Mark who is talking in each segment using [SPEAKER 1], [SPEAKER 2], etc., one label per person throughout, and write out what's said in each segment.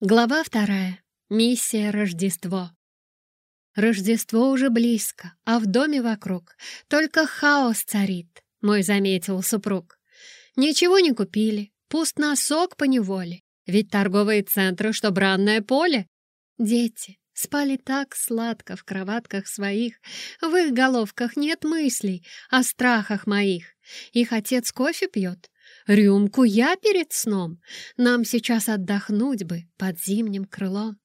[SPEAKER 1] Глава вторая. Миссия Рождество. Рождество уже близко, а в доме вокруг только хаос царит, мой заметил супруг. Ничего не купили, пуст носок по неволе, ведь торговые центры, что бранное поле. Дети спали так сладко в кроватках своих, в их головках нет мыслей о страхах моих. Их отец кофе пьет, Рюмку я перед сном. Нам сейчас отдохнуть бы под зимним крылом.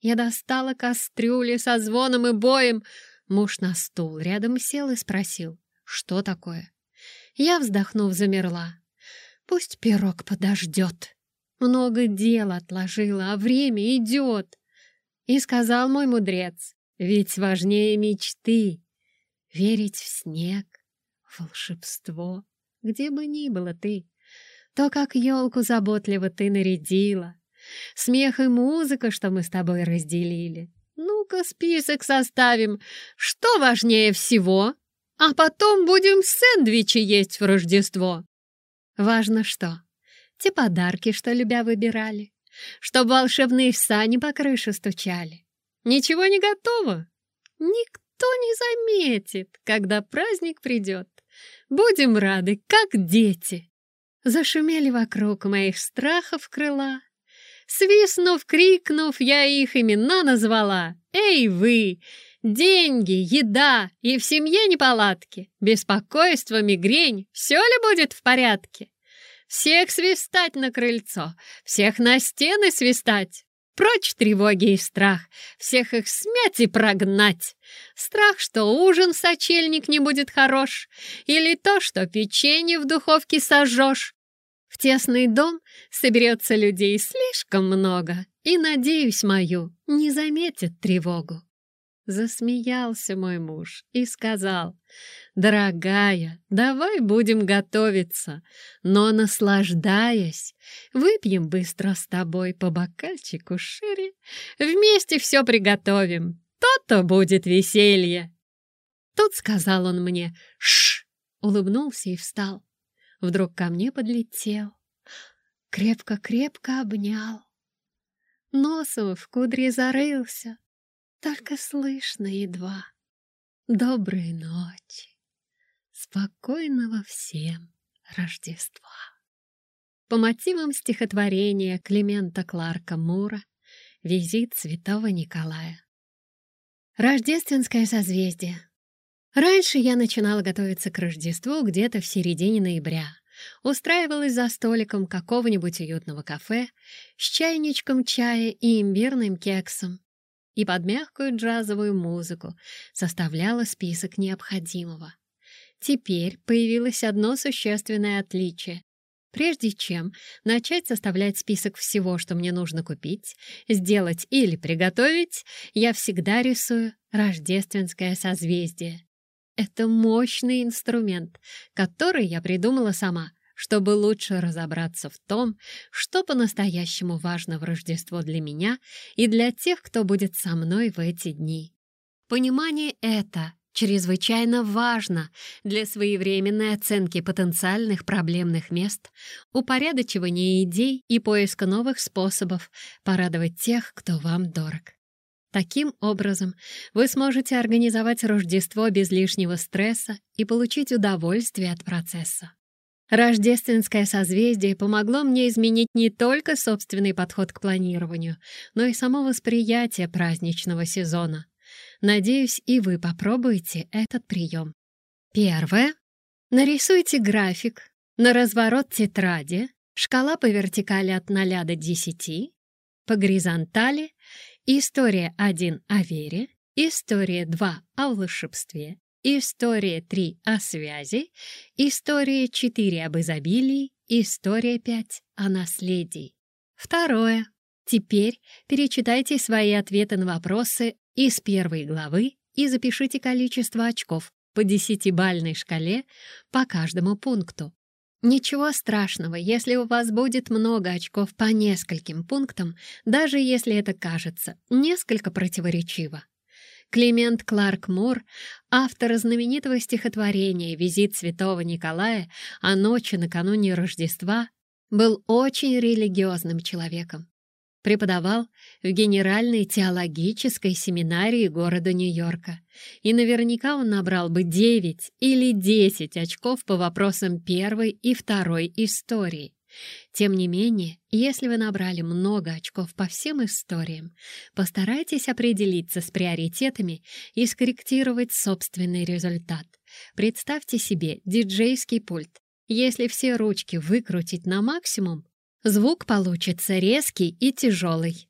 [SPEAKER 1] Я достала кастрюли со звоном и боем. Муж на стул рядом сел и спросил, что такое. Я, вздохнув, замерла. Пусть пирог подождет. Много дел отложила, а время идет. И сказал мой мудрец, ведь важнее мечты — верить в снег, волшебство где бы ни было ты. То, как елку заботливо ты нарядила, смех и музыка, что мы с тобой разделили. Ну-ка список составим, что важнее всего, а потом будем сэндвичи есть в Рождество. Важно что? Те подарки, что любя выбирали, чтоб волшебные сани по крыше стучали. Ничего не готово. Никто не заметит, когда праздник придет. Будем рады, как дети!» Зашумели вокруг моих страхов крыла. Свистнув, крикнув, я их имена назвала. «Эй, вы! Деньги, еда и в семье неполадки, беспокойство, мигрень, все ли будет в порядке? Всех свистать на крыльцо, всех на стены свистать, Прочь тревоги и страх, всех их смять и прогнать. Страх, что ужин в сочельник не будет хорош, или то, что печенье в духовке сожжешь. В тесный дом соберется людей слишком много, и, надеюсь, мою не заметит тревогу. Засмеялся мой муж и сказал, «Дорогая, давай будем готовиться, но, наслаждаясь, выпьем быстро с тобой по бокальчику шире, вместе все приготовим, то-то будет веселье». Тут сказал он мне «Шш!» улыбнулся и встал. Вдруг ко мне подлетел, крепко-крепко обнял. Носом в кудре зарылся, только слышно едва. Доброй ночи, спокойного всем Рождества. По мотивам стихотворения Климента Кларка Мура «Визит святого Николая». Рождественское созвездие. Раньше я начинала готовиться к Рождеству где-то в середине ноября. Устраивалась за столиком какого-нибудь уютного кафе с чайничком чая и имбирным кексом и под мягкую джазовую музыку составляла список необходимого. Теперь появилось одно существенное отличие. Прежде чем начать составлять список всего, что мне нужно купить, сделать или приготовить, я всегда рисую рождественское созвездие. Это мощный инструмент, который я придумала сама — чтобы лучше разобраться в том, что по-настоящему важно в Рождество для меня и для тех, кто будет со мной в эти дни. Понимание это чрезвычайно важно для своевременной оценки потенциальных проблемных мест, упорядочивания идей и поиска новых способов порадовать тех, кто вам дорог. Таким образом, вы сможете организовать Рождество без лишнего стресса и получить удовольствие от процесса. Рождественское созвездие помогло мне изменить не только собственный подход к планированию, но и само восприятие праздничного сезона. Надеюсь, и вы попробуете этот прием. Первое. Нарисуйте график на разворот тетради, шкала по вертикали от 0 до 10, по горизонтали история 1 о вере, история 2 о волшебстве, История 3 о связи, история 4 об изобилии, история 5 о наследии. Второе. Теперь перечитайте свои ответы на вопросы из первой главы и запишите количество очков по десятибальной шкале по каждому пункту. Ничего страшного, если у вас будет много очков по нескольким пунктам, даже если это кажется несколько противоречиво. Климент Кларк Мур, автор знаменитого стихотворения «Визит святого Николая» о ночи накануне Рождества, был очень религиозным человеком. Преподавал в Генеральной теологической семинарии города Нью-Йорка. И наверняка он набрал бы 9 или 10 очков по вопросам первой и второй истории. Тем не менее, если вы набрали много очков по всем историям, постарайтесь определиться с приоритетами и скорректировать собственный результат. Представьте себе диджейский пульт. Если все ручки выкрутить на максимум, звук получится резкий и тяжелый.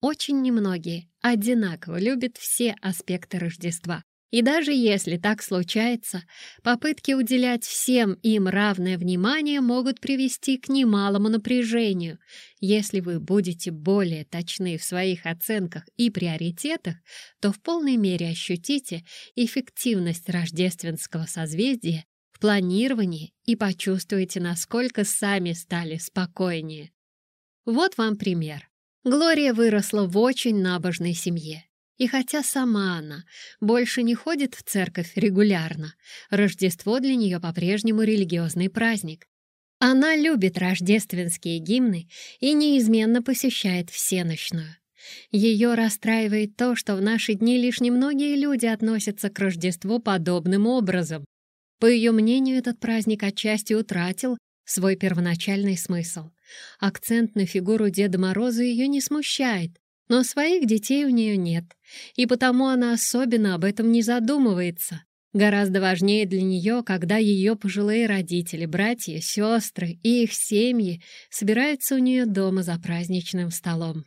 [SPEAKER 1] Очень немногие одинаково любят все аспекты Рождества. И даже если так случается, попытки уделять всем им равное внимание могут привести к немалому напряжению. Если вы будете более точны в своих оценках и приоритетах, то в полной мере ощутите эффективность рождественского созвездия в планировании и почувствуете, насколько сами стали спокойнее. Вот вам пример. Глория выросла в очень набожной семье. И хотя сама она больше не ходит в церковь регулярно, Рождество для нее по-прежнему религиозный праздник. Она любит рождественские гимны и неизменно посещает всеночную. Ее расстраивает то, что в наши дни лишь немногие люди относятся к Рождеству подобным образом. По ее мнению, этот праздник отчасти утратил свой первоначальный смысл. Акцент на фигуру Деда Мороза ее не смущает, но своих детей у нее нет, и потому она особенно об этом не задумывается. Гораздо важнее для нее, когда ее пожилые родители, братья, сестры и их семьи собираются у нее дома за праздничным столом.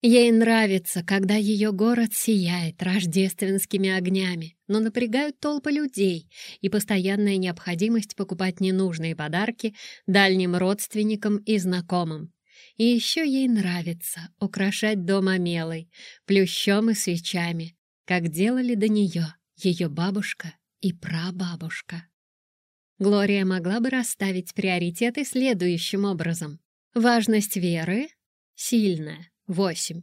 [SPEAKER 1] Ей нравится, когда ее город сияет рождественскими огнями, но напрягают толпы людей и постоянная необходимость покупать ненужные подарки дальним родственникам и знакомым. И еще ей нравится украшать дом омелой, плющом и свечами, как делали до нее ее бабушка и прабабушка. Глория могла бы расставить приоритеты следующим образом. Важность веры — сильная, 8.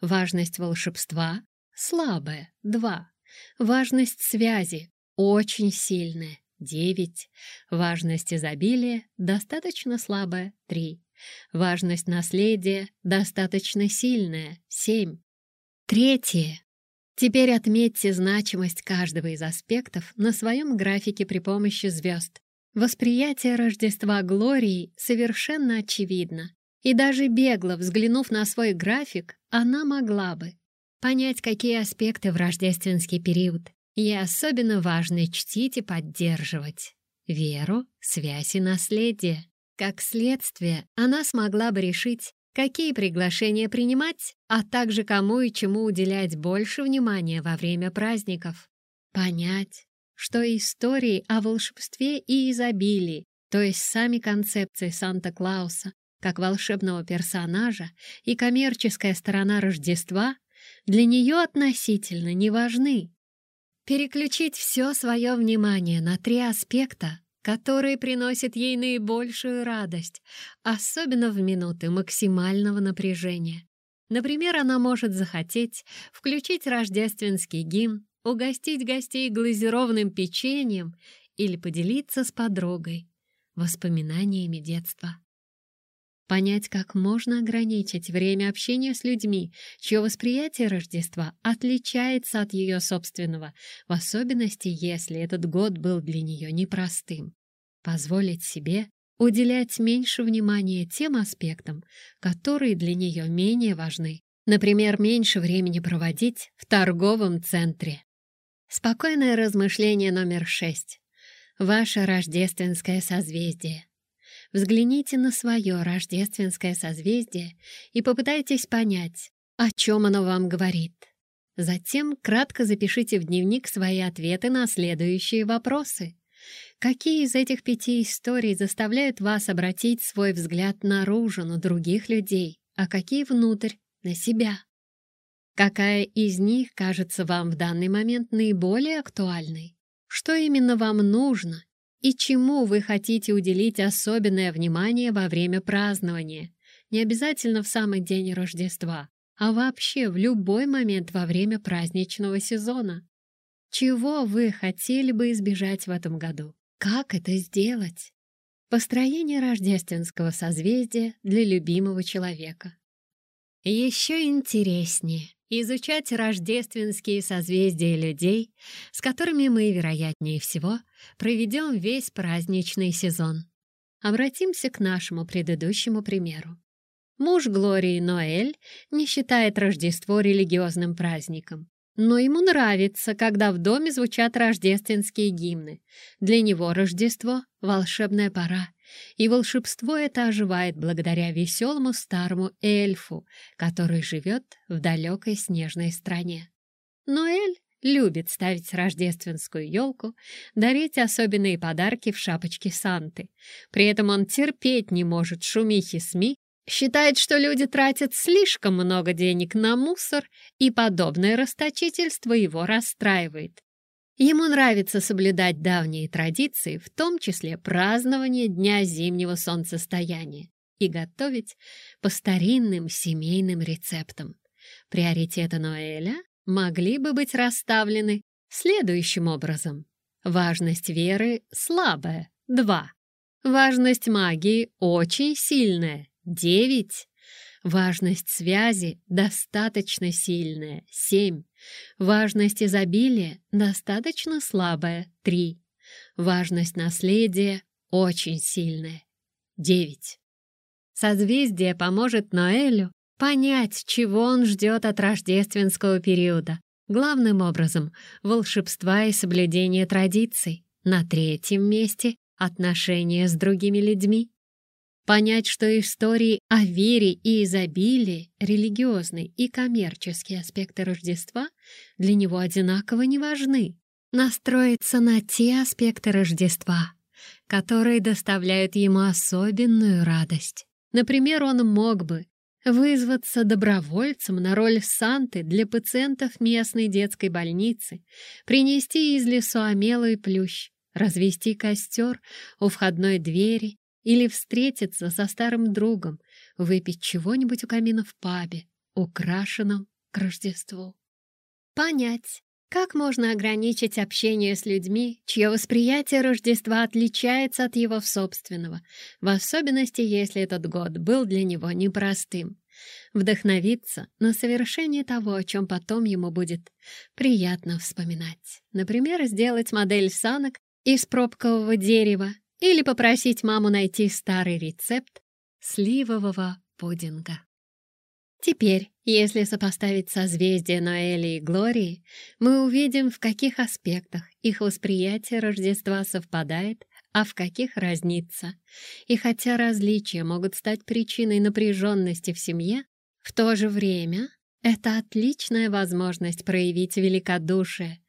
[SPEAKER 1] Важность волшебства — слабая, 2. Важность связи — очень сильная, 9. Важность изобилия — достаточно слабая, 3. Важность наследия достаточно сильная — 7. Третье. Теперь отметьте значимость каждого из аспектов на своем графике при помощи звезд. Восприятие Рождества Глории совершенно очевидно, и даже бегло взглянув на свой график, она могла бы понять, какие аспекты в рождественский период ей особенно важно чтить и поддерживать. Веру, связь и наследие. Как следствие, она смогла бы решить, какие приглашения принимать, а также кому и чему уделять больше внимания во время праздников. Понять, что истории о волшебстве и изобилии, то есть сами концепции Санта-Клауса как волшебного персонажа и коммерческая сторона Рождества для нее относительно не важны. Переключить все свое внимание на три аспекта которые приносят ей наибольшую радость, особенно в минуты максимального напряжения. Например, она может захотеть включить рождественский гимн, угостить гостей глазированным печеньем или поделиться с подругой воспоминаниями детства. Понять, как можно ограничить время общения с людьми, чье восприятие Рождества отличается от ее собственного, в особенности, если этот год был для нее непростым. Позволить себе уделять меньше внимания тем аспектам, которые для нее менее важны. Например, меньше времени проводить в торговом центре. Спокойное размышление номер шесть. Ваше рождественское созвездие. Взгляните на свое рождественское созвездие и попытайтесь понять, о чем оно вам говорит. Затем кратко запишите в дневник свои ответы на следующие вопросы. Какие из этих пяти историй заставляют вас обратить свой взгляд наружу на других людей, а какие внутрь, на себя? Какая из них кажется вам в данный момент наиболее актуальной? Что именно вам нужно и чему вы хотите уделить особенное внимание во время празднования. Не обязательно в самый день Рождества, а вообще в любой момент во время праздничного сезона. Чего вы хотели бы избежать в этом году? Как это сделать? Построение рождественского созвездия для любимого человека. Еще интереснее изучать рождественские созвездия людей, с которыми мы, вероятнее всего, проведем весь праздничный сезон. Обратимся к нашему предыдущему примеру. Муж Глории Ноэль не считает Рождество религиозным праздником, но ему нравится, когда в доме звучат рождественские гимны. Для него Рождество — волшебная пора, и волшебство это оживает благодаря веселому старому эльфу, который живет в далекой снежной стране. Ноэль любит ставить рождественскую елку, дарить особенные подарки в шапочке Санты. При этом он терпеть не может шумихи СМИ, считает, что люди тратят слишком много денег на мусор, и подобное расточительство его расстраивает. Ему нравится соблюдать давние традиции, в том числе празднование Дня зимнего солнцестояния, и готовить по старинным семейным рецептам. Приоритеты Ноэля могли бы быть расставлены следующим образом. Важность веры слабая — 2. Важность магии очень сильная — 9. Важность связи достаточно сильная — 7. Важность изобилия достаточно слабая — 3. Важность наследия очень сильная — 9. Созвездие поможет Ноэлю понять, чего он ждет от рождественского периода. Главным образом — волшебства и соблюдения традиций. На третьем месте — отношения с другими людьми. Понять, что истории о вере и изобилии, религиозные и коммерческие аспекты Рождества для него одинаково не важны. Настроиться на те аспекты Рождества, которые доставляют ему особенную радость. Например, он мог бы вызваться добровольцем на роль Санты для пациентов местной детской больницы, принести из лесу омелу и плющ, развести костер у входной двери или встретиться со старым другом, выпить чего-нибудь у камина в пабе, украшенном к Рождеству. Понять, как можно ограничить общение с людьми, чье восприятие Рождества отличается от его собственного, в особенности, если этот год был для него непростым? Вдохновиться на совершение того, о чем потом ему будет приятно вспоминать. Например, сделать модель санок из пробкового дерева или попросить маму найти старый рецепт сливового пудинга. Теперь, если сопоставить созвездия Ноэли и Глории, мы увидим, в каких аспектах их восприятие Рождества совпадает, а в каких разнится. И хотя различия могут стать причиной напряженности в семье, в то же время это отличная возможность проявить великодушие,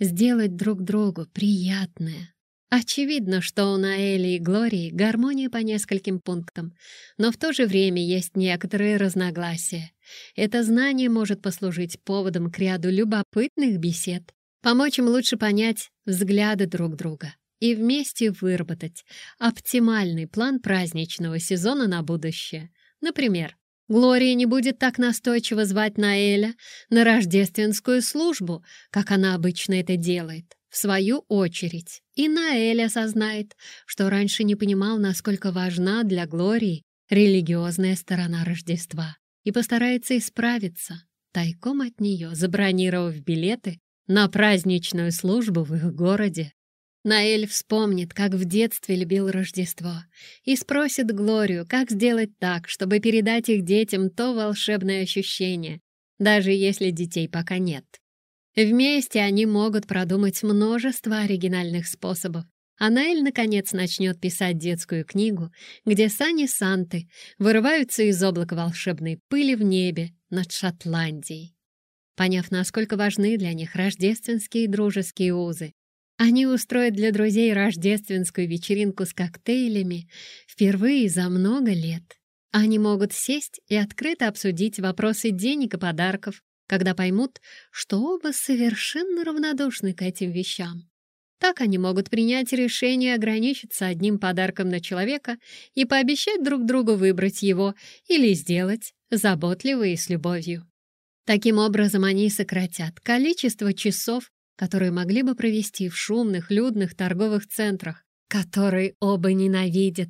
[SPEAKER 1] сделать друг другу приятное, Очевидно, что у Наэли и Глории гармония по нескольким пунктам, но в то же время есть некоторые разногласия. Это знание может послужить поводом к ряду любопытных бесед, помочь им лучше понять взгляды друг друга и вместе выработать оптимальный план праздничного сезона на будущее. Например, Глория не будет так настойчиво звать Наэля на рождественскую службу, как она обычно это делает. В свою очередь, и Наэль осознает, что раньше не понимал, насколько важна для Глории религиозная сторона Рождества, и постарается исправиться, тайком от нее забронировав билеты на праздничную службу в их городе. Наэль вспомнит, как в детстве любил Рождество, и спросит Глорию, как сделать так, чтобы передать их детям то волшебное ощущение, даже если детей пока нет. Вместе они могут продумать множество оригинальных способов. А Наэль, наконец, начнет писать детскую книгу, где сани Санты вырываются из облака волшебной пыли в небе над Шотландией. Поняв, насколько важны для них рождественские дружеские узы, они устроят для друзей рождественскую вечеринку с коктейлями впервые за много лет. Они могут сесть и открыто обсудить вопросы денег и подарков, когда поймут, что оба совершенно равнодушны к этим вещам. Так они могут принять решение ограничиться одним подарком на человека и пообещать друг другу выбрать его или сделать заботливо и с любовью. Таким образом, они сократят количество часов, которые могли бы провести в шумных, людных торговых центрах, которые оба ненавидят.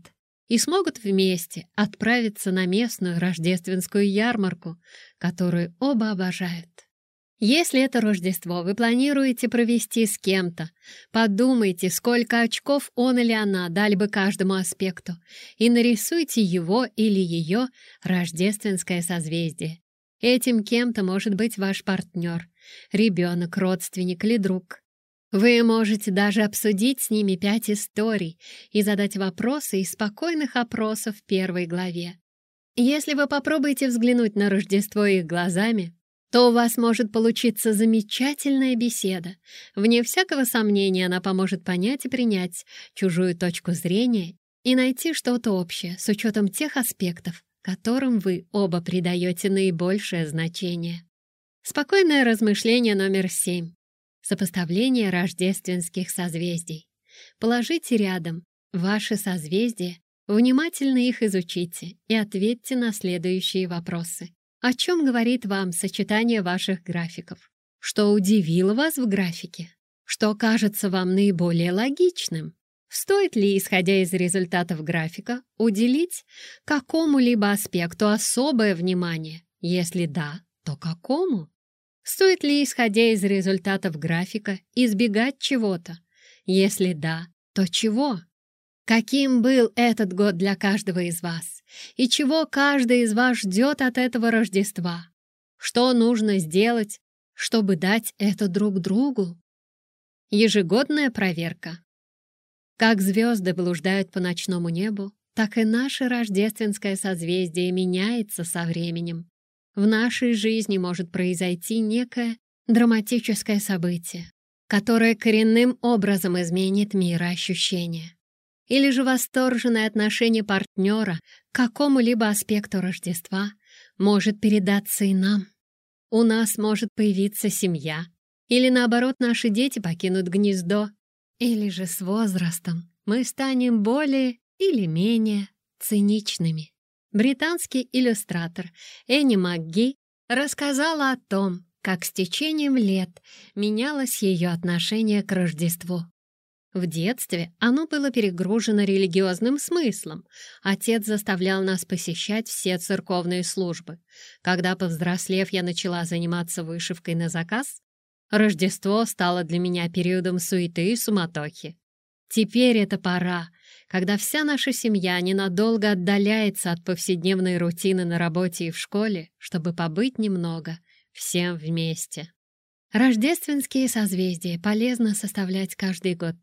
[SPEAKER 1] И смогут вместе отправиться на местную рождественскую ярмарку, которую оба обожают. Если это Рождество вы планируете провести с кем-то, подумайте, сколько очков он или она дали бы каждому аспекту, и нарисуйте его или ее рождественское созвездие. Этим кем-то может быть ваш партнер, ребенок, родственник или друг. Вы можете даже обсудить с ними пять историй и задать вопросы из спокойных опросов в первой главе. Если вы попробуете взглянуть на Рождество их глазами, то у вас может получиться замечательная беседа. Вне всякого сомнения она поможет понять и принять чужую точку зрения и найти что-то общее с учетом тех аспектов, которым вы оба придаете наибольшее значение. Спокойное размышление номер семь. Сопоставление рождественских созвездий. Положите рядом ваши созвездия, внимательно их изучите и ответьте на следующие вопросы. О чем говорит вам сочетание ваших графиков? Что удивило вас в графике? Что кажется вам наиболее логичным? Стоит ли, исходя из результатов графика, уделить какому-либо аспекту особое внимание? Если да, то какому? Стоит ли, исходя из результатов графика, избегать чего-то? Если да, то чего? Каким был этот год для каждого из вас? И чего каждый из вас ждет от этого Рождества? Что нужно сделать, чтобы дать это друг другу? Ежегодная проверка. Как звезды блуждают по ночному небу, так и наше рождественское созвездие меняется со временем в нашей жизни может произойти некое драматическое событие, которое коренным образом изменит мироощущение. Или же восторженное отношение партнера к какому-либо аспекту Рождества может передаться и нам. У нас может появиться семья, или наоборот наши дети покинут гнездо, или же с возрастом мы станем более или менее циничными. Британский иллюстратор Энни МакГи рассказала о том, как с течением лет менялось ее отношение к Рождеству. В детстве оно было перегружено религиозным смыслом. Отец заставлял нас посещать все церковные службы. Когда, повзрослев, я начала заниматься вышивкой на заказ, Рождество стало для меня периодом суеты и суматохи. Теперь это пора, когда вся наша семья ненадолго отдаляется от повседневной рутины на работе и в школе, чтобы побыть немного всем вместе. Рождественские созвездия полезно составлять каждый год,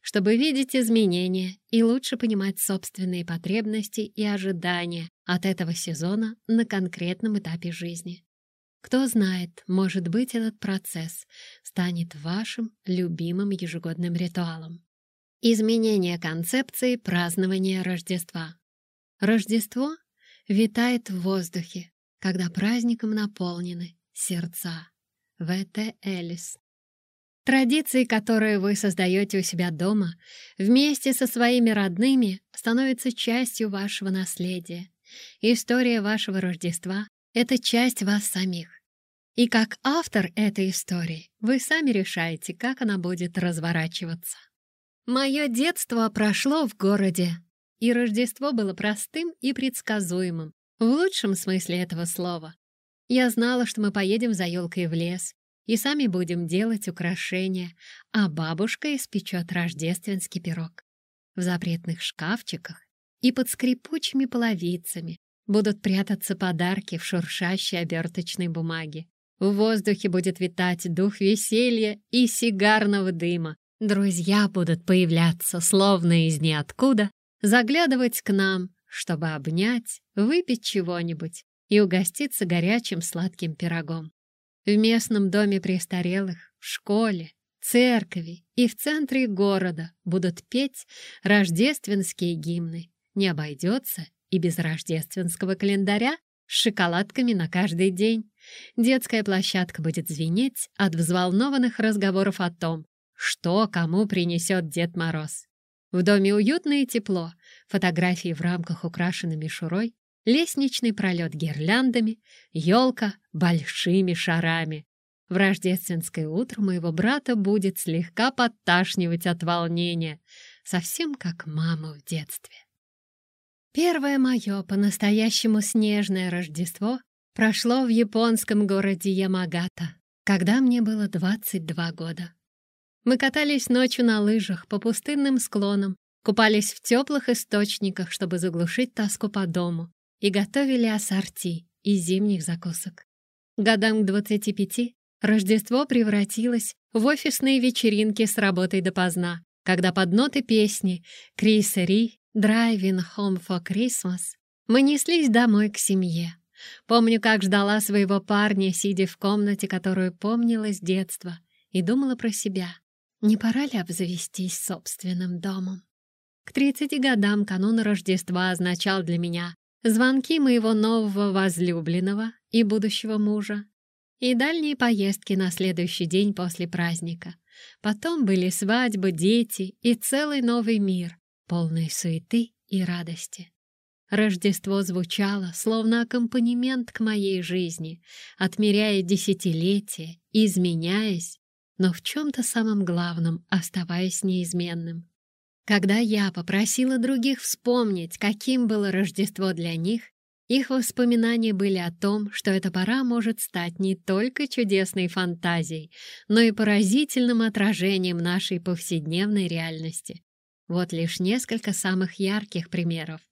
[SPEAKER 1] чтобы видеть изменения и лучше понимать собственные потребности и ожидания от этого сезона на конкретном этапе жизни. Кто знает, может быть, этот процесс станет вашим любимым ежегодным ритуалом. Изменение концепции празднования Рождества. Рождество витает в воздухе, когда праздником наполнены сердца. В.Т. Элис. Традиции, которые вы создаете у себя дома, вместе со своими родными, становятся частью вашего наследия. История вашего Рождества — это часть вас самих. И как автор этой истории, вы сами решаете, как она будет разворачиваться. Мое детство прошло в городе, и Рождество было простым и предсказуемым, в лучшем смысле этого слова. Я знала, что мы поедем за елкой в лес, и сами будем делать украшения, а бабушка испечет рождественский пирог. В запретных шкафчиках и под скрипучими половицами будут прятаться подарки в шуршащей оберточной бумаге. В воздухе будет витать дух веселья и сигарного дыма, Друзья будут появляться словно из ниоткуда, заглядывать к нам, чтобы обнять, выпить чего-нибудь и угоститься горячим сладким пирогом. В местном доме престарелых, в школе, церкви и в центре города будут петь рождественские гимны. Не обойдется и без рождественского календаря с шоколадками на каждый день. Детская площадка будет звенеть от взволнованных разговоров о том, что кому принесет Дед Мороз. В доме уютно и тепло, фотографии в рамках украшены мишурой, лестничный пролет гирляндами, елка большими шарами. В рождественское утро моего брата будет слегка подташнивать от волнения, совсем как мама в детстве. Первое мое по-настоящему снежное Рождество прошло в японском городе Ямагата, когда мне было 22 года. Мы катались ночью на лыжах по пустынным склонам, купались в теплых источниках, чтобы заглушить тоску по дому, и готовили ассорти из зимних закусок. Годам к 25 Рождество превратилось в офисные вечеринки с работой допоздна, когда под ноты песни «Криса Ри», «Driving Home for Christmas» мы неслись домой к семье. Помню, как ждала своего парня, сидя в комнате, которую помнила с детства, и думала про себя. Не пора ли обзавестись собственным домом? К 30 годам канун Рождества означал для меня звонки моего нового возлюбленного и будущего мужа, и дальние поездки на следующий день после праздника. Потом были свадьбы, дети и целый новый мир, полный суеты и радости. Рождество звучало, словно аккомпанемент к моей жизни, отмеряя десятилетия, изменяясь, но в чем-то самом главном оставаясь неизменным. Когда я попросила других вспомнить, каким было Рождество для них, их воспоминания были о том, что эта пора может стать не только чудесной фантазией, но и поразительным отражением нашей повседневной реальности. Вот лишь несколько самых ярких примеров.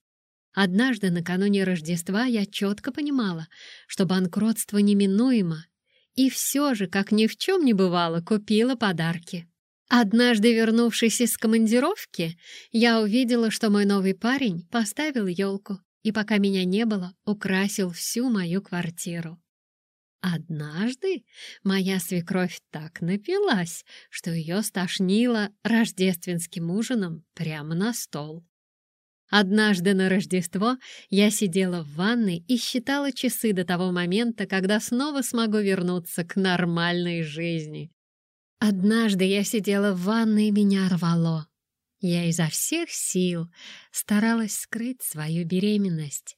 [SPEAKER 1] Однажды накануне Рождества я четко понимала, что банкротство неминуемо, и все же, как ни в чем не бывало, купила подарки. Однажды, вернувшись из командировки, я увидела, что мой новый парень поставил елку и пока меня не было, украсил всю мою квартиру. Однажды моя свекровь так напилась, что ее стошнило рождественским ужином прямо на стол. Однажды на Рождество я сидела в ванной и считала часы до того момента, когда снова смогу вернуться к нормальной жизни. Однажды я сидела в ванной и меня рвало. Я изо всех сил старалась скрыть свою беременность.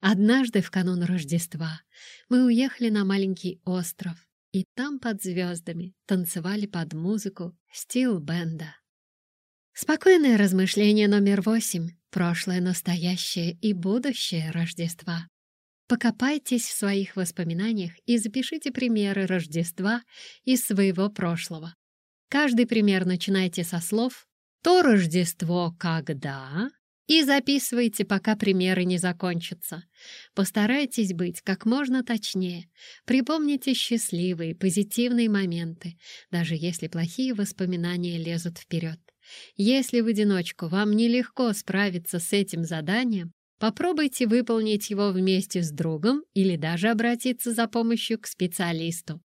[SPEAKER 1] Однажды в канун Рождества мы уехали на маленький остров, и там под звездами танцевали под музыку стил-бенда. Спокойное размышление номер восемь. Прошлое, настоящее и будущее Рождества. Покопайтесь в своих воспоминаниях и запишите примеры Рождества из своего прошлого. Каждый пример начинайте со слов то Рождество когда? И записывайте, пока примеры не закончатся. Постарайтесь быть как можно точнее. Припомните счастливые, позитивные моменты, даже если плохие воспоминания лезут вперед. Если в одиночку вам нелегко справиться с этим заданием, попробуйте выполнить его вместе с другом или даже обратиться за помощью к специалисту.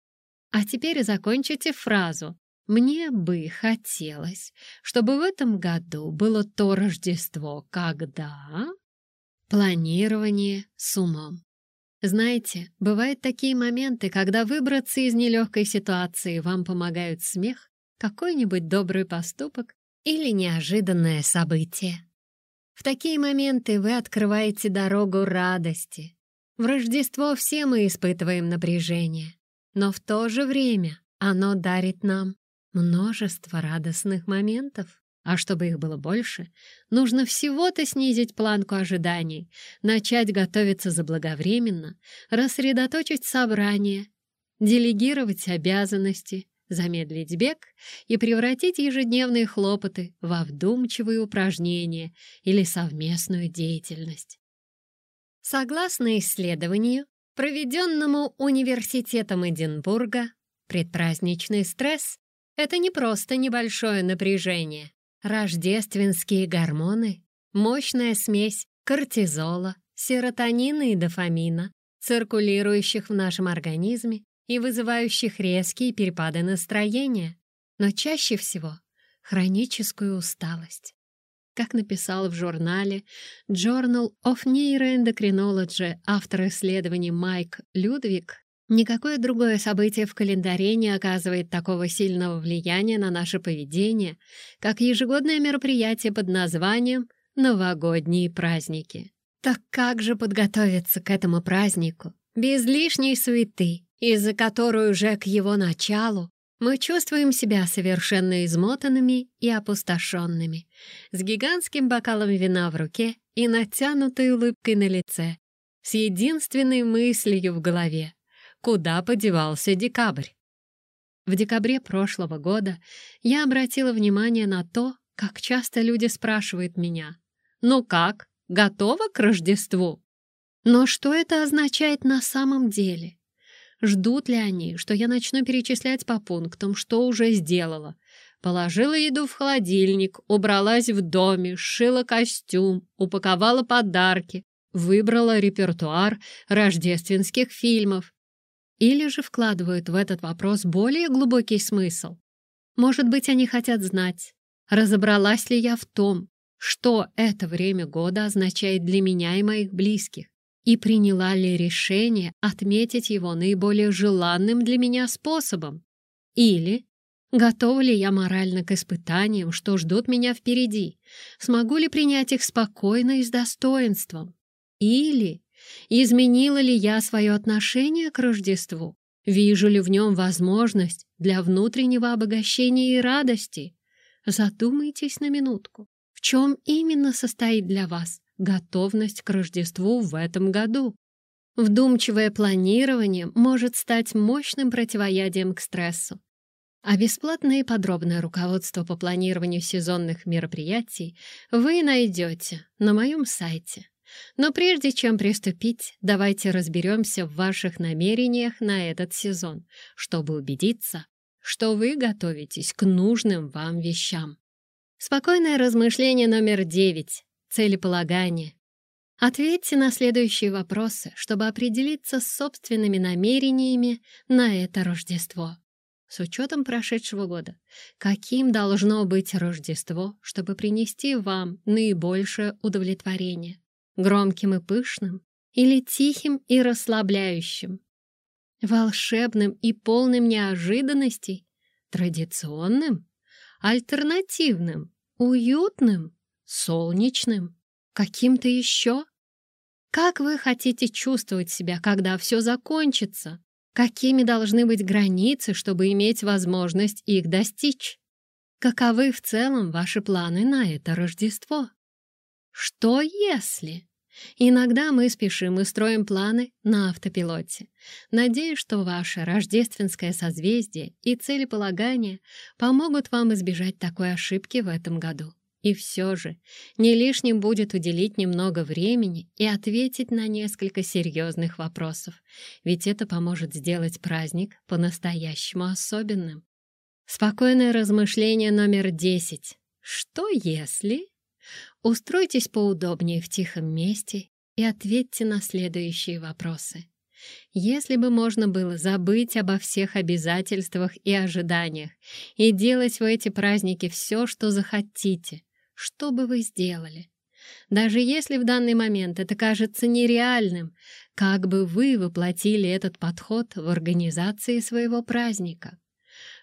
[SPEAKER 1] А теперь закончите фразу мне бы хотелось, чтобы в этом году было то Рождество, когда... Планирование с умом. Знаете, бывают такие моменты, когда выбраться из нелегкой ситуации вам помогают смех, какой-нибудь добрый поступок или неожиданное событие. В такие моменты вы открываете дорогу радости. В Рождество все мы испытываем напряжение, но в то же время оно дарит нам Множество радостных моментов. А чтобы их было больше, нужно всего-то снизить планку ожиданий, начать готовиться заблаговременно, рассредоточить собрание, делегировать обязанности, замедлить бег и превратить ежедневные хлопоты во вдумчивые упражнения или совместную деятельность. Согласно исследованию, проведенному Университетом Эдинбурга, предпраздничный стресс это не просто небольшое напряжение. Рождественские гормоны, мощная смесь кортизола, серотонина и дофамина, циркулирующих в нашем организме и вызывающих резкие перепады настроения, но чаще всего хроническую усталость. Как написал в журнале Journal of Neuroendocrinology автор исследований Майк Людвиг, Никакое другое событие в календаре не оказывает такого сильного влияния на наше поведение, как ежегодное мероприятие под названием «Новогодние праздники». Так как же подготовиться к этому празднику без лишней суеты, из-за которой уже к его началу Мы чувствуем себя совершенно измотанными и опустошенными, с гигантским бокалом вина в руке и натянутой улыбкой на лице, с единственной мыслью в голове — куда подевался декабрь. В декабре прошлого года я обратила внимание на то, как часто люди спрашивают меня, «Ну как, готова к Рождеству?» Но что это означает на самом деле? Ждут ли они, что я начну перечислять по пунктам, что уже сделала? Положила еду в холодильник, убралась в доме, сшила костюм, упаковала подарки, выбрала репертуар рождественских фильмов. Или же вкладывают в этот вопрос более глубокий смысл. Может быть, они хотят знать, разобралась ли я в том, что это время года означает для меня и моих близких и приняла ли решение отметить его наиболее желанным для меня способом? Или готова ли я морально к испытаниям, что ждут меня впереди? Смогу ли принять их спокойно и с достоинством? Или изменила ли я свое отношение к Рождеству? Вижу ли в нем возможность для внутреннего обогащения и радости? Задумайтесь на минутку, в чем именно состоит для вас готовность к Рождеству в этом году. Вдумчивое планирование может стать мощным противоядием к стрессу. А бесплатное и подробное руководство по планированию сезонных мероприятий вы найдете на моем сайте. Но прежде чем приступить, давайте разберемся в ваших намерениях на этот сезон, чтобы убедиться, что вы готовитесь к нужным вам вещам. Спокойное размышление номер девять целеполагание. Ответьте на следующие вопросы, чтобы определиться с собственными намерениями на это Рождество. С учетом прошедшего года, каким должно быть Рождество, чтобы принести вам наибольшее удовлетворение? Громким и пышным или тихим и расслабляющим? Волшебным и полным неожиданностей? Традиционным? Альтернативным? Уютным? Солнечным, каким-то еще? Как вы хотите чувствовать себя, когда все закончится? Какими должны быть границы, чтобы иметь возможность их достичь? Каковы в целом ваши планы на это Рождество? Что если? Иногда мы спешим и строим планы на автопилоте. Надеюсь, что ваше рождественское созвездие и целеполагание помогут вам избежать такой ошибки в этом году. И все же не лишним будет уделить немного времени и ответить на несколько серьезных вопросов, ведь это поможет сделать праздник по-настоящему особенным. Спокойное размышление номер 10. Что если? Устройтесь поудобнее в тихом месте и ответьте на следующие вопросы. Если бы можно было забыть обо всех обязательствах и ожиданиях и делать в эти праздники все, что захотите, что бы вы сделали? Даже если в данный момент это кажется нереальным, как бы вы воплотили этот подход в организации своего праздника?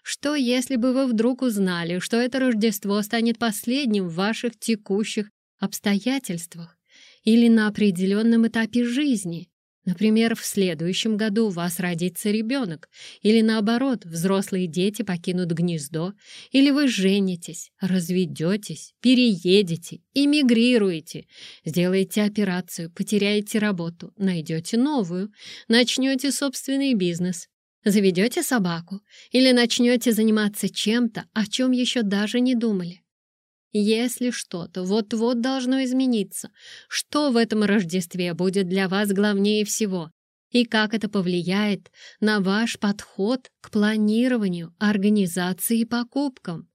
[SPEAKER 1] Что, если бы вы вдруг узнали, что это Рождество станет последним в ваших текущих обстоятельствах или на определенном этапе жизни? Например, в следующем году у вас родится ребенок, или наоборот, взрослые дети покинут гнездо, или вы женитесь, разведетесь, переедете, эмигрируете, сделаете операцию, потеряете работу, найдете новую, начнете собственный бизнес, заведете собаку. Или начнете заниматься чем-то, о чем еще даже не думали. Если что-то вот-вот должно измениться, что в этом Рождестве будет для вас главнее всего? И как это повлияет на ваш подход к планированию, организации и покупкам?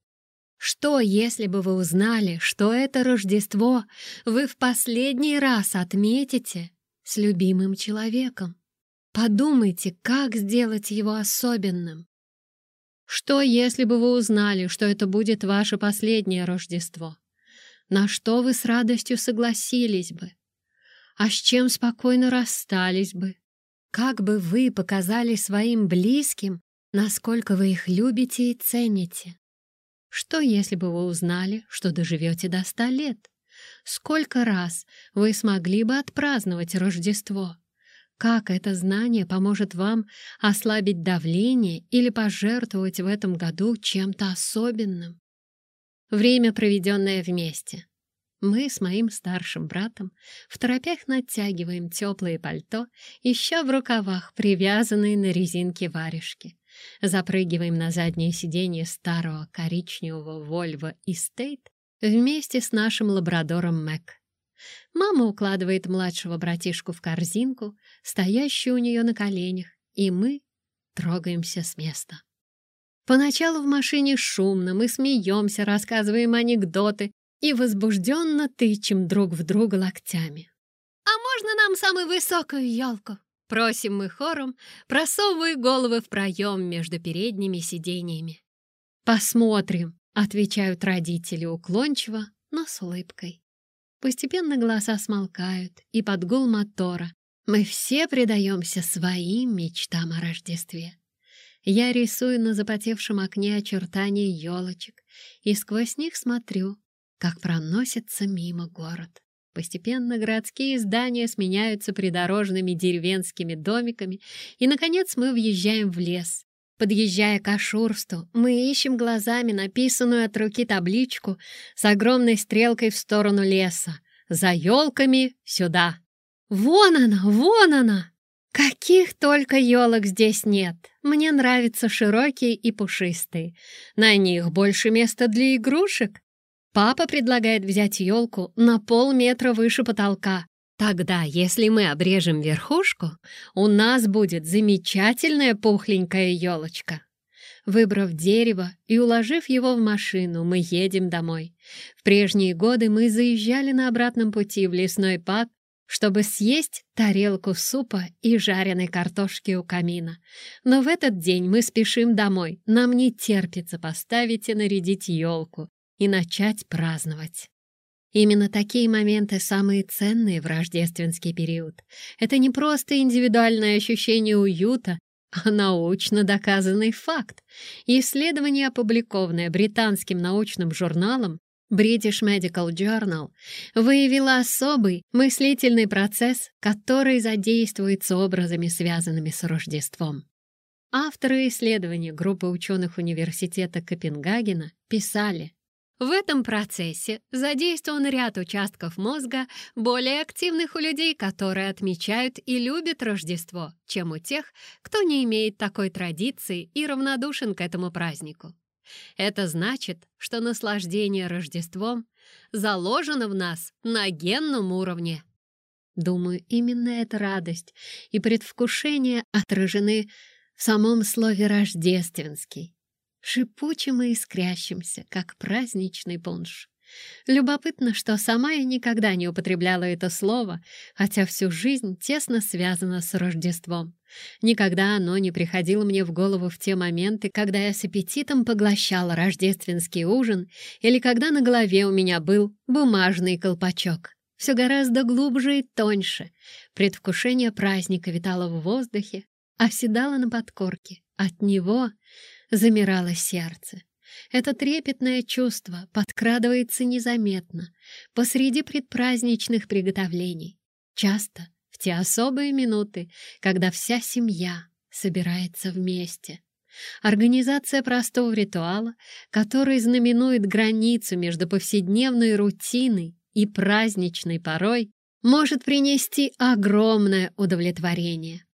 [SPEAKER 1] Что, если бы вы узнали, что это Рождество вы в последний раз отметите с любимым человеком? Подумайте, как сделать его особенным. Что, если бы вы узнали, что это будет ваше последнее Рождество? На что вы с радостью согласились бы? А с чем спокойно расстались бы? Как бы вы показали своим близким, насколько вы их любите и цените? Что, если бы вы узнали, что доживете до ста лет? Сколько раз вы смогли бы отпраздновать Рождество? Как это знание поможет вам ослабить давление или пожертвовать в этом году чем-то особенным. Время, проведенное вместе. Мы с моим старшим братом в торопях натягиваем теплое пальто, ища в рукавах привязанные на резинке варежки. Запрыгиваем на заднее сиденье старого коричневого Volvo Estate вместе с нашим лабрадором Мэг. Мама укладывает младшего братишку в корзинку, стоящую у нее на коленях, и мы трогаемся с места. Поначалу в машине шумно, мы смеемся, рассказываем анекдоты и возбужденно тычем друг в друга локтями. «А можно нам самую высокую елку?» Просим мы хором, просовывая головы в проем между передними сиденьями. «Посмотрим», — отвечают родители уклончиво, но с улыбкой. Постепенно голоса смолкают, и под гул мотора мы все предаемся своим мечтам о Рождестве. Я рисую на запотевшем окне очертания елочек и сквозь них смотрю, как проносится мимо город. Постепенно городские здания сменяются придорожными деревенскими домиками, и, наконец, мы въезжаем в лес. Подъезжая к Ашурсту, мы ищем глазами написанную от руки табличку с огромной стрелкой в сторону леса. «За елками сюда!» «Вон она, вон она!» Каких только елок здесь нет. Мне нравятся широкие и пушистые. На них больше места для игрушек. Папа предлагает взять елку на полметра выше потолка. Тогда, если мы обрежем верхушку, у нас будет замечательная пухленькая елочка. Выбрав дерево и уложив его в машину, мы едем домой. В прежние годы мы заезжали на обратном пути в лесной пад, чтобы съесть тарелку супа и жареной картошки у камина. Но в этот день мы спешим домой. Нам не терпится поставить и нарядить елку и начать праздновать. Именно такие моменты самые ценные в рождественский период. Это не просто индивидуальное ощущение уюта, а научно доказанный факт. Исследование, опубликованное британским научным журналом British Medical Journal, выявило особый мыслительный процесс, который задействуется образами, связанными с Рождеством. Авторы исследования группы ученых Университета Копенгагена писали, в этом процессе задействован ряд участков мозга, более активных у людей, которые отмечают и любят Рождество, чем у тех, кто не имеет такой традиции и равнодушен к этому празднику. Это значит, что наслаждение Рождеством заложено в нас на генном уровне. Думаю, именно эта радость и предвкушение отражены в самом слове «рождественский» шипучим и искрящимся, как праздничный пунш. Любопытно, что сама я никогда не употребляла это слово, хотя всю жизнь тесно связана с Рождеством. Никогда оно не приходило мне в голову в те моменты, когда я с аппетитом поглощала рождественский ужин или когда на голове у меня был бумажный колпачок. Все гораздо глубже и тоньше. Предвкушение праздника витало в воздухе, оседало на подкорке. От него замирало сердце. Это трепетное чувство подкрадывается незаметно посреди предпраздничных приготовлений, часто в те особые минуты, когда вся семья собирается вместе. Организация простого ритуала, который знаменует границу между повседневной рутиной и праздничной порой, может принести огромное удовлетворение.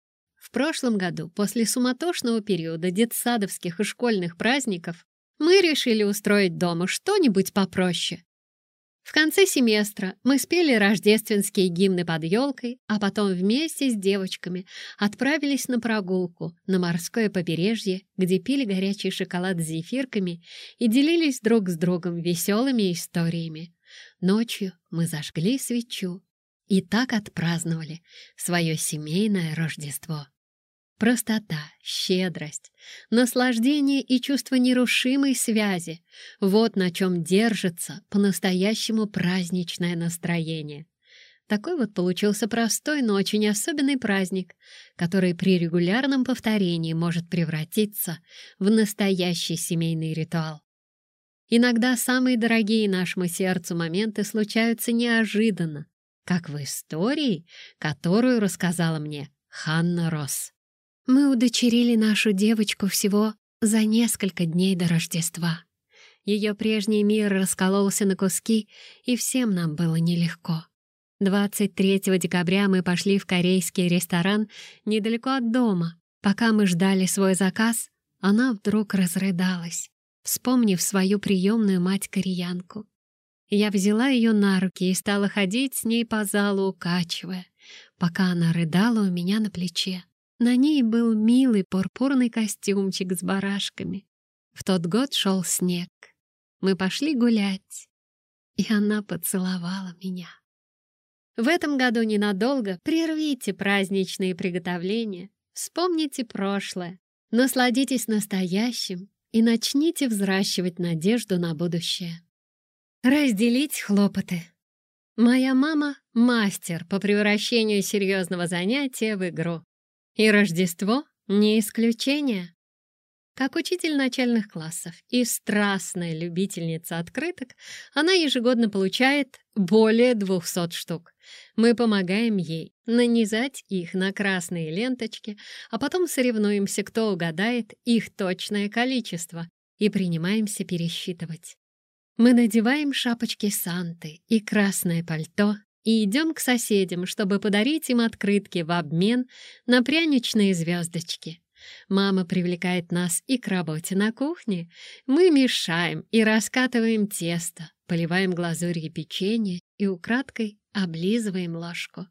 [SPEAKER 1] В прошлом году, после суматошного периода детсадовских и школьных праздников, мы решили устроить дома что-нибудь попроще. В конце семестра мы спели рождественские гимны под елкой, а потом вместе с девочками отправились на прогулку на морское побережье, где пили горячий шоколад с зефирками и делились друг с другом веселыми историями. Ночью мы зажгли свечу и так отпраздновали свое семейное Рождество. Простота, щедрость, наслаждение и чувство нерушимой связи — вот на чем держится по-настоящему праздничное настроение. Такой вот получился простой, но очень особенный праздник, который при регулярном повторении может превратиться в настоящий семейный ритуал. Иногда самые дорогие нашему сердцу моменты случаются неожиданно, как в истории, которую рассказала мне Ханна Росс. Мы удочерили нашу девочку всего за несколько дней до Рождества. Ее прежний мир раскололся на куски, и всем нам было нелегко. 23 декабря мы пошли в корейский ресторан недалеко от дома. Пока мы ждали свой заказ, она вдруг разрыдалась, вспомнив свою приемную мать-кореянку. Я взяла ее на руки и стала ходить с ней по залу, укачивая, пока она рыдала у меня на плече. На ней был милый пурпурный костюмчик с барашками. В тот год шел снег. Мы пошли гулять, и она поцеловала меня. В этом году ненадолго прервите праздничные приготовления, вспомните прошлое, насладитесь настоящим и начните взращивать надежду на будущее. Разделить хлопоты. Моя мама — мастер по превращению серьезного занятия в игру. И Рождество — не исключение. Как учитель начальных классов и страстная любительница открыток, она ежегодно получает более 200 штук. Мы помогаем ей нанизать их на красные ленточки, а потом соревнуемся, кто угадает их точное количество, и принимаемся пересчитывать. Мы надеваем шапочки Санты и красное пальто и идем к соседям, чтобы подарить им открытки в обмен на пряничные звездочки. Мама привлекает нас и к работе на кухне. Мы мешаем и раскатываем тесто, поливаем глазурью печенье и украдкой облизываем ложку.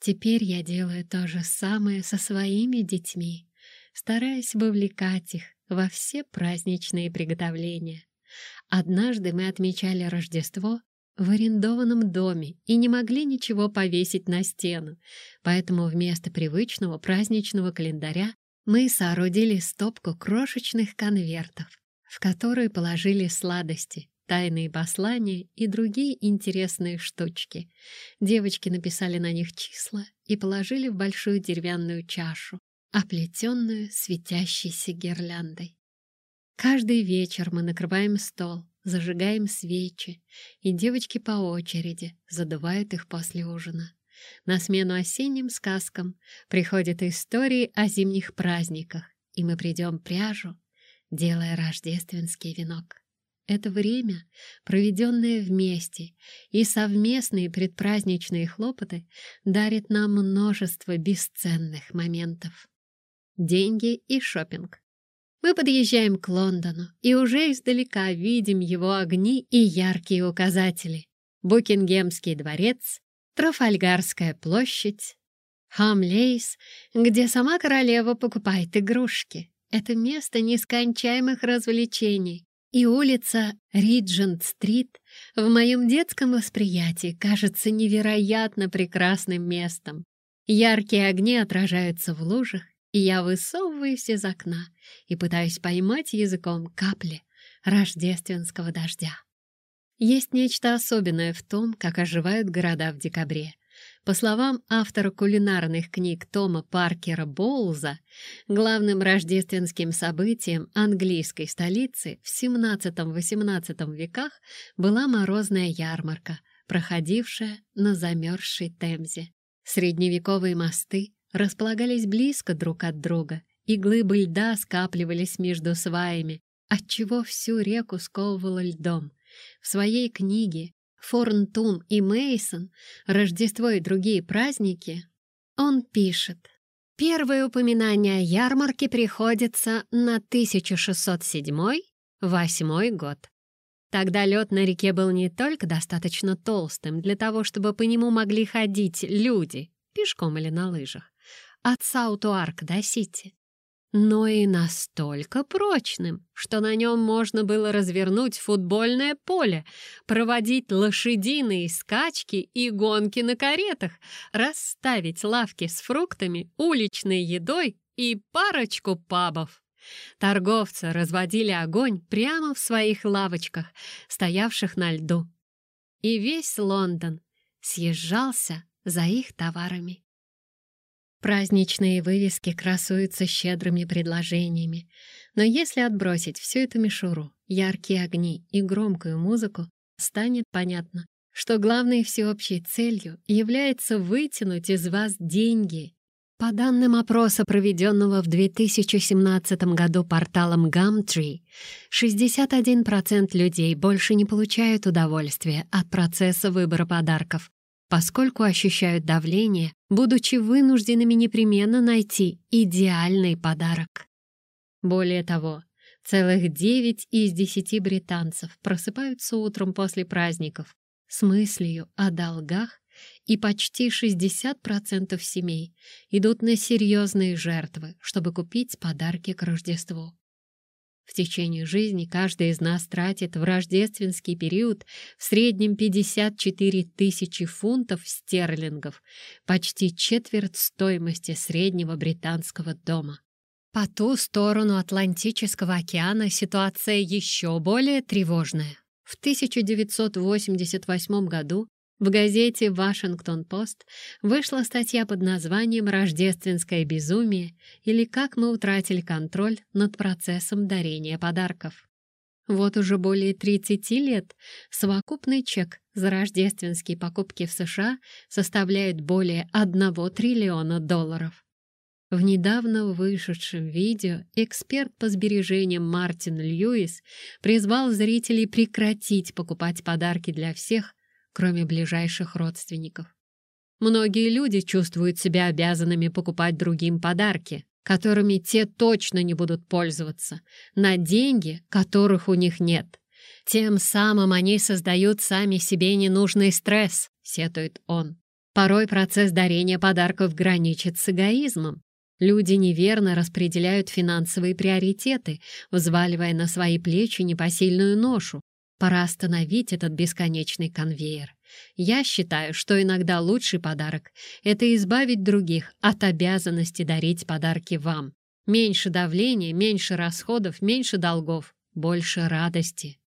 [SPEAKER 1] Теперь я делаю то же самое со своими детьми, стараясь вовлекать их во все праздничные приготовления. Однажды мы отмечали Рождество в арендованном доме и не могли ничего повесить на стену, поэтому вместо привычного праздничного календаря мы соорудили стопку крошечных конвертов, в которые положили сладости, тайные послания и другие интересные штучки. Девочки написали на них числа и положили в большую деревянную чашу, оплетенную светящейся гирляндой. Каждый вечер мы накрываем стол, зажигаем свечи, и девочки по очереди задувают их после ужина. На смену осенним сказкам приходят истории о зимних праздниках, и мы придем пряжу, делая рождественский венок. Это время, проведенное вместе, и совместные предпраздничные хлопоты дарят нам множество бесценных моментов. Деньги и шопинг. Мы подъезжаем к Лондону и уже издалека видим его огни и яркие указатели. Букингемский дворец, Трафальгарская площадь, Хамлейс, где сама королева покупает игрушки. Это место нескончаемых развлечений. И улица Риджент-стрит в моем детском восприятии кажется невероятно прекрасным местом. Яркие огни отражаются в лужах, я высовываюсь из окна и пытаюсь поймать языком капли рождественского дождя. Есть нечто особенное в том, как оживают города в декабре. По словам автора кулинарных книг Тома Паркера Боулза, главным рождественским событием английской столицы в XVII-XVIII веках была морозная ярмарка, проходившая на замерзшей Темзе. Средневековые мосты располагались близко друг от друга, и глыбы льда скапливались между сваями, отчего всю реку сковывало льдом. В своей книге «Форнтун и Мейсон. Рождество и другие праздники» он пишет Первое упоминание о ярмарке приходится на 1607-8 год. Тогда лед на реке был не только достаточно толстым для того, чтобы по нему могли ходить люди, пешком или на лыжах, от Саутуарк до Сити, но и настолько прочным, что на нем можно было развернуть футбольное поле, проводить лошадиные скачки и гонки на каретах, расставить лавки с фруктами, уличной едой и парочку пабов. Торговцы разводили огонь прямо в своих лавочках, стоявших на льду. И весь Лондон съезжался за их товарами. Праздничные вывески красуются щедрыми предложениями, но если отбросить всю эту мишуру, яркие огни и громкую музыку, станет понятно, что главной всеобщей целью является вытянуть из вас деньги. По данным опроса, проведенного в 2017 году порталом Gumtree, 61% людей больше не получают удовольствия от процесса выбора подарков, поскольку ощущают давление, будучи вынужденными непременно найти идеальный подарок. Более того, целых 9 из 10 британцев просыпаются утром после праздников с мыслью о долгах и почти 60% семей идут на серьезные жертвы, чтобы купить подарки к Рождеству. В течение жизни каждый из нас тратит в рождественский период в среднем 54 тысячи фунтов стерлингов, почти четверть стоимости среднего британского дома. По ту сторону Атлантического океана ситуация еще более тревожная. В 1988 году в газете «Вашингтон-Пост» вышла статья под названием «Рождественское безумие» или «Как мы утратили контроль над процессом дарения подарков». Вот уже более 30 лет совокупный чек за рождественские покупки в США составляет более 1 триллиона долларов. В недавно вышедшем видео эксперт по сбережениям Мартин Льюис призвал зрителей прекратить покупать подарки для всех, кроме ближайших родственников. Многие люди чувствуют себя обязанными покупать другим подарки, которыми те точно не будут пользоваться, на деньги, которых у них нет. Тем самым они создают сами себе ненужный стресс, сетует он. Порой процесс дарения подарков граничит с эгоизмом. Люди неверно распределяют финансовые приоритеты, взваливая на свои плечи непосильную ношу, Пора остановить этот бесконечный конвейер. Я считаю, что иногда лучший подарок — это избавить других от обязанности дарить подарки вам. Меньше давления, меньше расходов, меньше долгов, больше радости.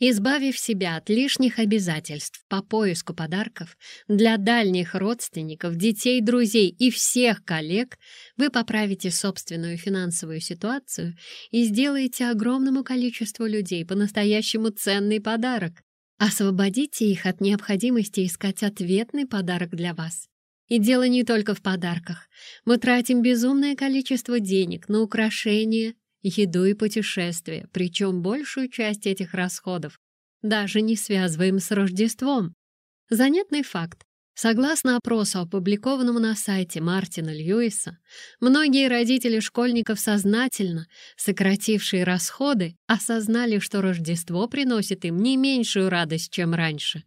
[SPEAKER 1] Избавив себя от лишних обязательств по поиску подарков для дальних родственников, детей, друзей и всех коллег, вы поправите собственную финансовую ситуацию и сделаете огромному количеству людей по-настоящему ценный подарок. Освободите их от необходимости искать ответный подарок для вас. И дело не только в подарках. Мы тратим безумное количество денег на украшения, еду и путешествия, причем большую часть этих расходов даже не связываем с Рождеством. Занятный факт. Согласно опросу, опубликованному на сайте Мартина Льюиса, многие родители школьников сознательно, сократившие расходы, осознали, что Рождество приносит им не меньшую радость, чем раньше.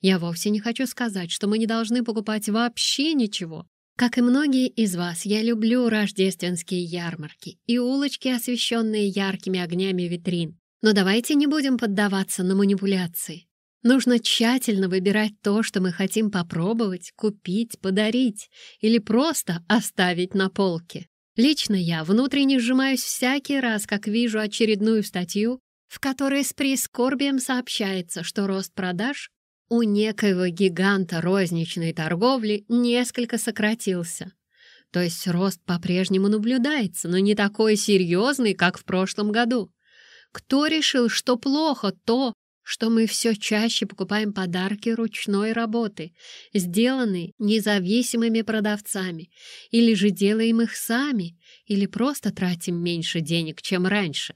[SPEAKER 1] Я вовсе не хочу сказать, что мы не должны покупать вообще ничего, как и многие из вас, я люблю рождественские ярмарки и улочки, освещенные яркими огнями витрин. Но давайте не будем поддаваться на манипуляции. Нужно тщательно выбирать то, что мы хотим попробовать, купить, подарить или просто оставить на полке. Лично я внутренне сжимаюсь всякий раз, как вижу очередную статью, в которой с прискорбием сообщается, что рост продаж у некоего гиганта розничной торговли несколько сократился. То есть рост по-прежнему наблюдается, но не такой серьезный, как в прошлом году. Кто решил, что плохо то, что мы все чаще покупаем подарки ручной работы, сделанные независимыми продавцами, или же делаем их сами, или просто тратим меньше денег, чем раньше?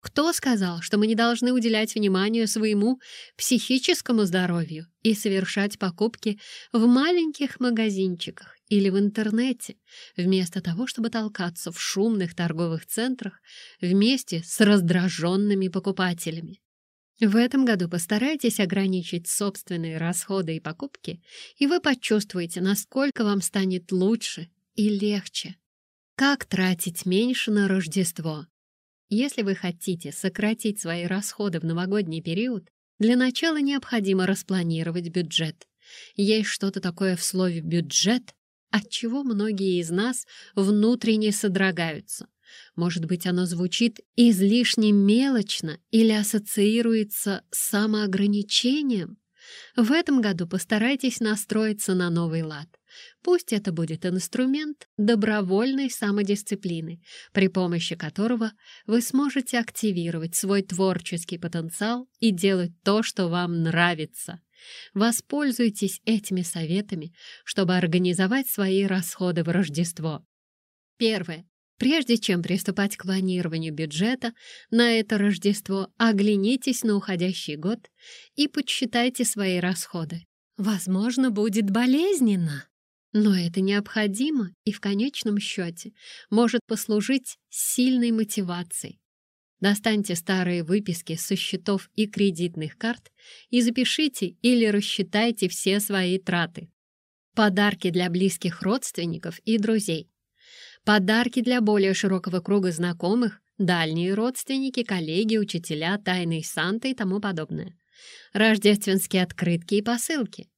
[SPEAKER 1] Кто сказал, что мы не должны уделять внимание своему психическому здоровью и совершать покупки в маленьких магазинчиках или в интернете, вместо того, чтобы толкаться в шумных торговых центрах вместе с раздраженными покупателями? В этом году постарайтесь ограничить собственные расходы и покупки, и вы почувствуете, насколько вам станет лучше и легче. Как тратить меньше на Рождество? Если вы хотите сократить свои расходы в новогодний период, для начала необходимо распланировать бюджет. Есть что-то такое в слове «бюджет», от чего многие из нас внутренне содрогаются. Может быть, оно звучит излишне мелочно или ассоциируется с самоограничением? В этом году постарайтесь настроиться на новый лад. Пусть это будет инструмент добровольной самодисциплины, при помощи которого вы сможете активировать свой творческий потенциал и делать то, что вам нравится. Воспользуйтесь этими советами, чтобы организовать свои расходы в Рождество. Первое. Прежде чем приступать к планированию бюджета на это Рождество, оглянитесь на уходящий год и подсчитайте свои расходы. Возможно, будет болезненно, но это необходимо и в конечном счете может послужить сильной мотивацией. Достаньте старые выписки со счетов и кредитных карт и запишите или рассчитайте все свои траты. Подарки для близких родственников и друзей. Подарки для более широкого круга знакомых, дальние родственники, коллеги, учителя, тайный Санта и тому подобное. Рождественские открытки и посылки.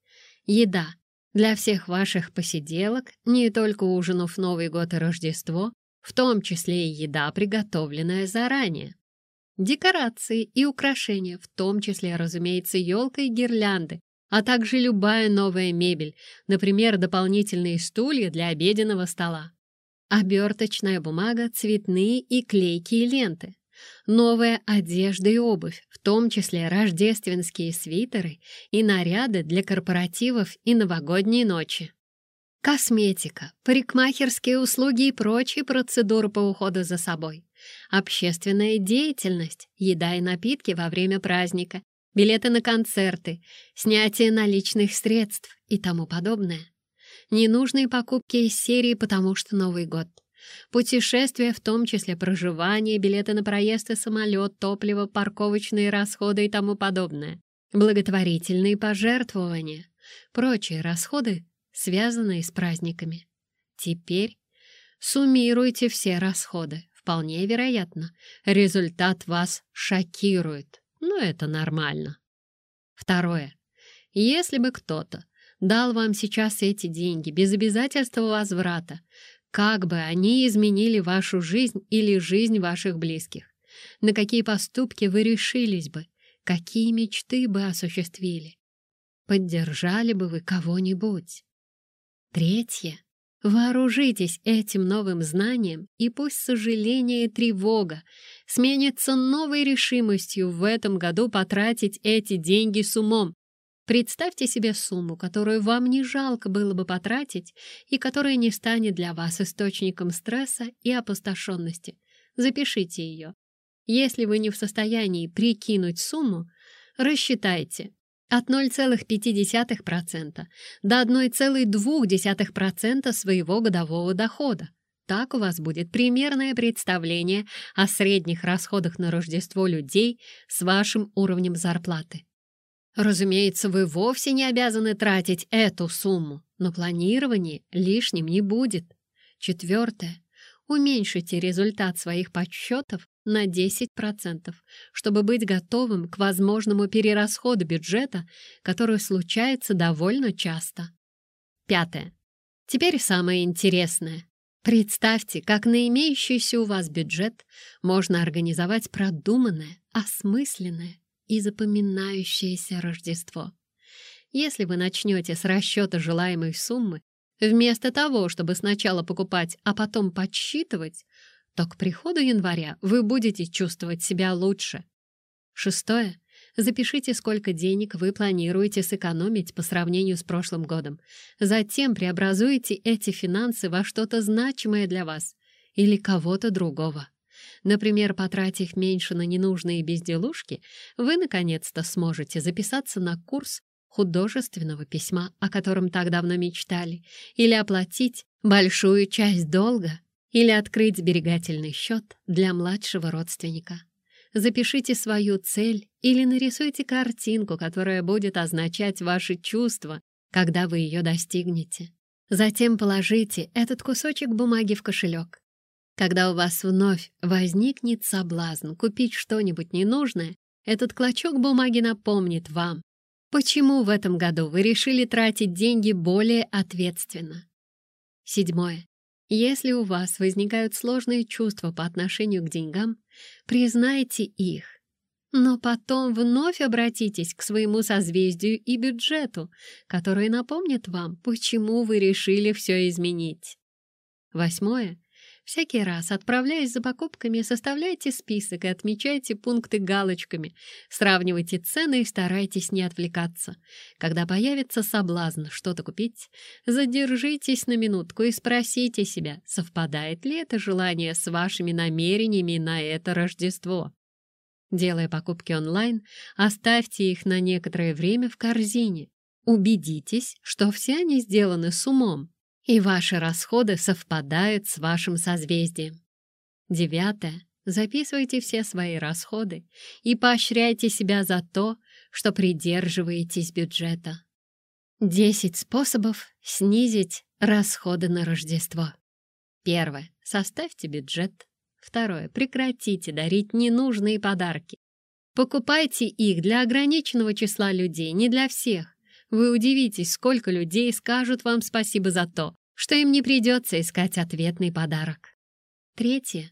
[SPEAKER 1] Еда. Для всех ваших посиделок, не только ужинов Новый год и Рождество, в том числе и еда, приготовленная заранее. Декорации и украшения, в том числе, разумеется, елка и гирлянды, а также любая новая мебель, например, дополнительные стулья для обеденного стола оберточная бумага, цветные и клейкие ленты, новая одежда и обувь, в том числе рождественские свитеры и наряды для корпоративов и новогодней ночи. Косметика, парикмахерские услуги и прочие процедуры по уходу за собой. Общественная деятельность, еда и напитки во время праздника, билеты на концерты, снятие наличных средств и тому подобное. Ненужные покупки из серии «Потому что Новый год». Путешествия, в том числе проживание, билеты на проезд и самолет, топливо, парковочные расходы и тому подобное. Благотворительные пожертвования. Прочие расходы, связанные с праздниками. Теперь суммируйте все расходы. Вполне вероятно, результат вас шокирует. Но это нормально. Второе. Если бы кто-то дал вам сейчас эти деньги без обязательства возврата, как бы они изменили вашу жизнь или жизнь ваших близких? На какие поступки вы решились бы? Какие мечты бы осуществили? Поддержали бы вы кого-нибудь? Третье. Вооружитесь этим новым знанием, и пусть сожаление и тревога сменятся новой решимостью в этом году потратить эти деньги с умом, Представьте себе сумму, которую вам не жалко было бы потратить и которая не станет для вас источником стресса и опустошенности. Запишите ее. Если вы не в состоянии прикинуть сумму, рассчитайте от 0,5% до 1,2% своего годового дохода. Так у вас будет примерное представление о средних расходах на Рождество людей с вашим уровнем зарплаты. Разумеется, вы вовсе не обязаны тратить эту сумму, но планирование лишним не будет. Четвертое. Уменьшите результат своих подсчетов на 10%, чтобы быть готовым к возможному перерасходу бюджета, который случается довольно часто. Пятое. Теперь самое интересное. Представьте, как на имеющийся у вас бюджет можно организовать продуманное, осмысленное и запоминающееся Рождество. Если вы начнете с расчета желаемой суммы, вместо того, чтобы сначала покупать, а потом подсчитывать, то к приходу января вы будете чувствовать себя лучше. Шестое. Запишите, сколько денег вы планируете сэкономить по сравнению с прошлым годом. Затем преобразуйте эти финансы во что-то значимое для вас или кого-то другого. Например, потратив меньше на ненужные безделушки, вы наконец-то сможете записаться на курс художественного письма, о котором так давно мечтали, или оплатить большую часть долга, или открыть сберегательный счет для младшего родственника. Запишите свою цель или нарисуйте картинку, которая будет означать ваши чувства, когда вы ее достигнете. Затем положите этот кусочек бумаги в кошелек. Когда у вас вновь возникнет соблазн купить что-нибудь ненужное, этот клочок бумаги напомнит вам, почему в этом году вы решили тратить деньги более ответственно. Седьмое. Если у вас возникают сложные чувства по отношению к деньгам, признайте их. Но потом вновь обратитесь к своему созвездию и бюджету, который напомнит вам, почему вы решили все изменить. Восьмое. Всякий раз, отправляясь за покупками, составляйте список и отмечайте пункты галочками, сравнивайте цены и старайтесь не отвлекаться. Когда появится соблазн что-то купить, задержитесь на минутку и спросите себя, совпадает ли это желание с вашими намерениями на это Рождество. Делая покупки онлайн, оставьте их на некоторое время в корзине. Убедитесь, что все они сделаны с умом, и ваши расходы совпадают с вашим созвездием. Девятое. Записывайте все свои расходы и поощряйте себя за то, что придерживаетесь бюджета. Десять способов снизить расходы на Рождество. Первое. Составьте бюджет. Второе. Прекратите дарить ненужные подарки. Покупайте их для ограниченного числа людей, не для всех. Вы удивитесь, сколько людей скажут вам спасибо за то, что им не придется искать ответный подарок. Третье.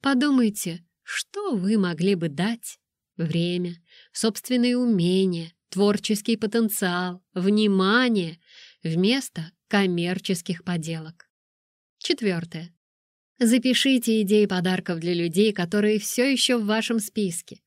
[SPEAKER 1] Подумайте, что вы могли бы дать? Время, собственные умения, творческий потенциал, внимание вместо коммерческих поделок. Четвертое. Запишите идеи подарков для людей, которые все еще в вашем списке.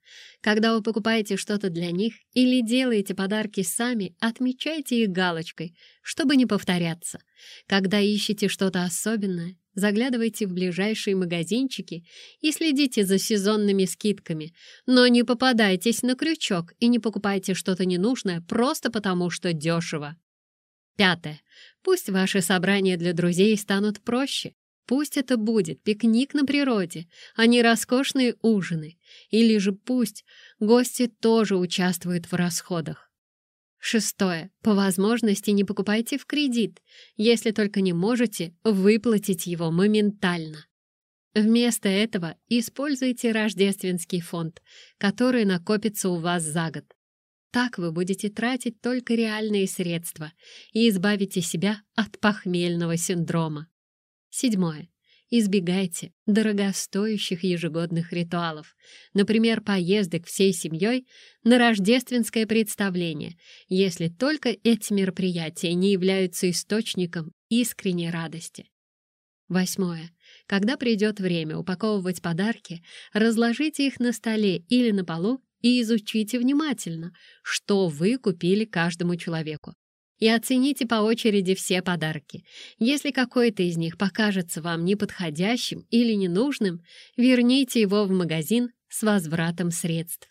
[SPEAKER 1] Когда вы покупаете что-то для них или делаете подарки сами, отмечайте их галочкой, чтобы не повторяться. Когда ищете что-то особенное, заглядывайте в ближайшие магазинчики и следите за сезонными скидками, но не попадайтесь на крючок и не покупайте что-то ненужное просто потому, что дешево. Пятое. Пусть ваши собрания для друзей станут проще. Пусть это будет пикник на природе, а не роскошные ужины. Или же пусть гости тоже участвуют в расходах. Шестое. По возможности не покупайте в кредит, если только не можете выплатить его моментально. Вместо этого используйте рождественский фонд, который накопится у вас за год. Так вы будете тратить только реальные средства и избавите себя от похмельного синдрома. Седьмое. Избегайте дорогостоящих ежегодных ритуалов, например, поездок всей семьей на рождественское представление, если только эти мероприятия не являются источником искренней радости. Восьмое. Когда придет время упаковывать подарки, разложите их на столе или на полу и изучите внимательно, что вы купили каждому человеку и оцените по очереди все подарки. Если какой-то из них покажется вам неподходящим или ненужным, верните его в магазин с возвратом средств.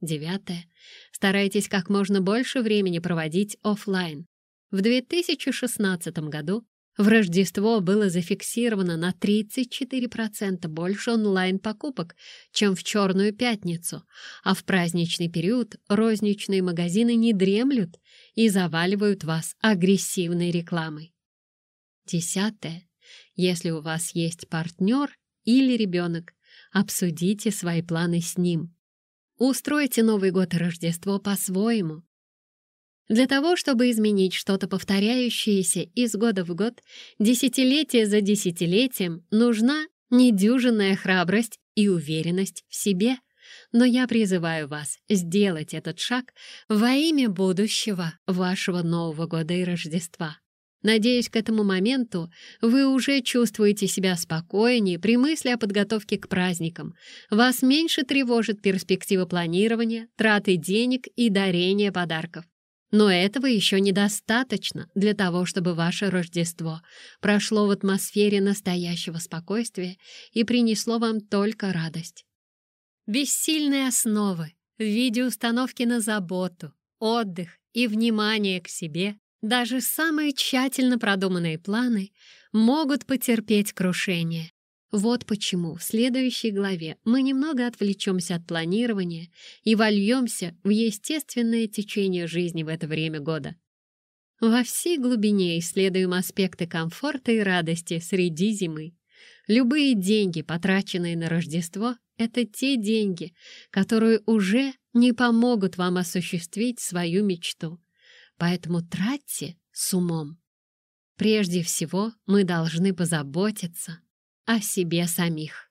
[SPEAKER 1] Девятое. Старайтесь как можно больше времени проводить офлайн. В 2016 году в Рождество было зафиксировано на 34% больше онлайн-покупок, чем в Черную пятницу, а в праздничный период розничные магазины не дремлют и заваливают вас агрессивной рекламой. Десятое. Если у вас есть партнер или ребенок, обсудите свои планы с ним. Устройте Новый год и Рождество по-своему. Для того, чтобы изменить что-то повторяющееся из года в год, десятилетие за десятилетием, нужна недюжинная храбрость и уверенность в себе. Но я призываю вас сделать этот шаг во имя будущего вашего Нового года и Рождества. Надеюсь, к этому моменту вы уже чувствуете себя спокойнее при мысли о подготовке к праздникам. Вас меньше тревожит перспектива планирования, траты денег и дарения подарков. Но этого еще недостаточно для того, чтобы ваше Рождество прошло в атмосфере настоящего спокойствия и принесло вам только радость. Без сильной основы в виде установки на заботу, отдых и внимание к себе даже самые тщательно продуманные планы могут потерпеть крушение. Вот почему в следующей главе мы немного отвлечемся от планирования и вольемся в естественное течение жизни в это время года. Во всей глубине исследуем аспекты комфорта и радости среди зимы. Любые деньги, потраченные на Рождество, это те деньги, которые уже не помогут вам осуществить свою мечту. Поэтому тратьте с умом. Прежде всего, мы должны позаботиться о себе самих.